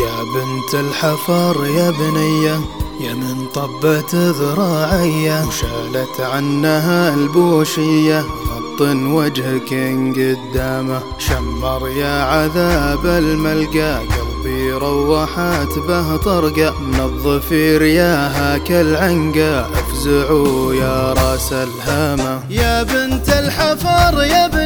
يا بنت الحفر يا بنية يا من طبت ذراعية وشالت عنها البوشية غط وجهك قدامه. شمر يا عذاب الملقى قلبي روحت به طرقة. من الظفير يا هاك العنقى افزعوا يا راس الهامة. يا بنت الحفر يا بنية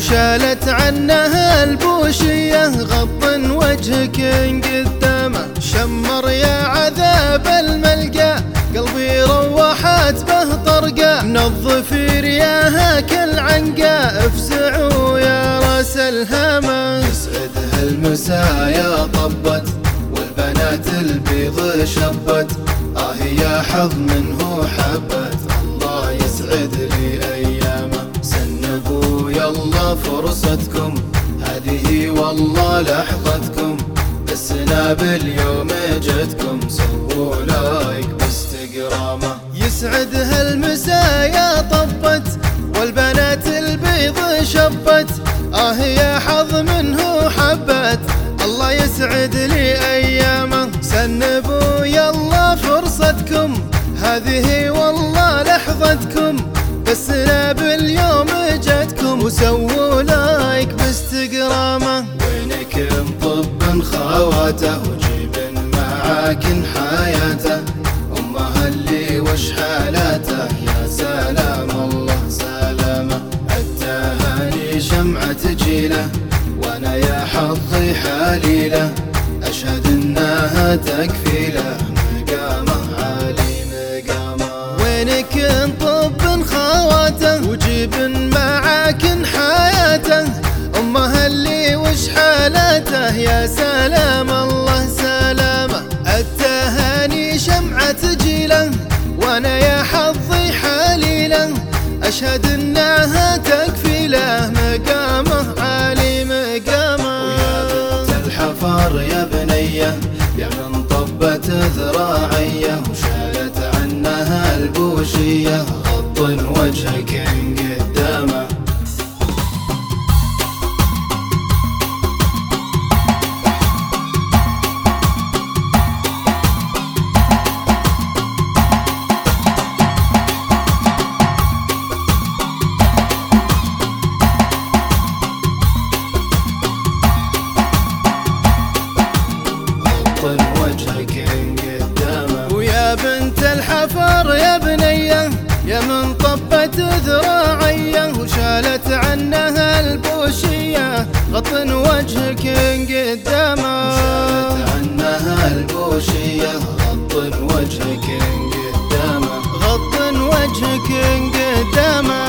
وشالت عنها البوشية غض وجهك قدامه شمر يا عذاب الملقى. قلبي روحت به طرقة من الظفير يا هاك العنقى افزعوا يا رأس الهامة يسعدها المسايا طبت والبنات البيض شبت. آه يا حظ منه فرصتكم هذه والله لحظتكم. بسنا باليوم جتكم. سووا لايك باستقرامه يسعدها المسايا طبت والبنات البيض شبت. آه يا حظ منه حبت. الله يسعد لي أيامه باليوم جتكم وسووا لايك باستقرامه. وينك طب خواته وجيب معاك حياته. امها اللي وش حالاته؟ يا سلام الله سلامه. التهاني شمعة جيله وأنا يا حظي حليله. أشهد إنها تكفيله مقامه يا سلام الله سلامه التهاني شمعة جيله وأنا يا حظي حليله. أشهد أنها تكفي له مقامه عالي مقامه. ويا بنت الحفر يا بنيه يا من طن وجهك قدامه ويا بنت الحفر يا بنية يا من طبت ذراعية وشالت عنها البوشية. غطن وجهك قدامه. شالت عنها البوشية غطن وجهك قدامه. غطن وجهك قدامه.